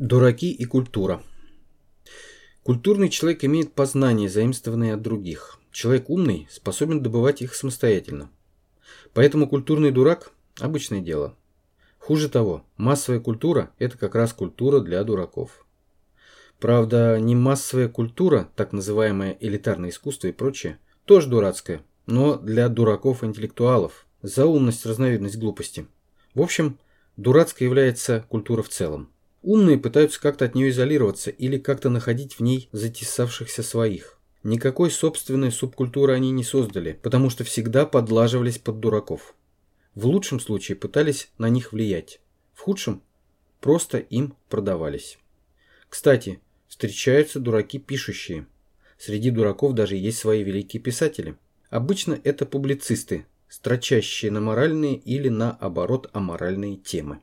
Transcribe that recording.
Дураки и культура. Культурный человек имеет познания, заимствованные от других. Человек умный способен добывать их самостоятельно. Поэтому культурный дурак – обычное дело. Хуже того, массовая культура – это как раз культура для дураков. Правда, не массовая культура, так называемое элитарное искусство и прочее, тоже дурацкое, но для дураков-интеллектуалов, за умность разновидность глупости. В общем, дурацкой является культура в целом. Умные пытаются как-то от нее изолироваться или как-то находить в ней затесавшихся своих. Никакой собственной субкультуры они не создали, потому что всегда подлаживались под дураков. В лучшем случае пытались на них влиять, в худшем просто им продавались. Кстати, встречаются дураки пишущие. Среди дураков даже есть свои великие писатели. Обычно это публицисты, строчащие на моральные или наоборот аморальные темы.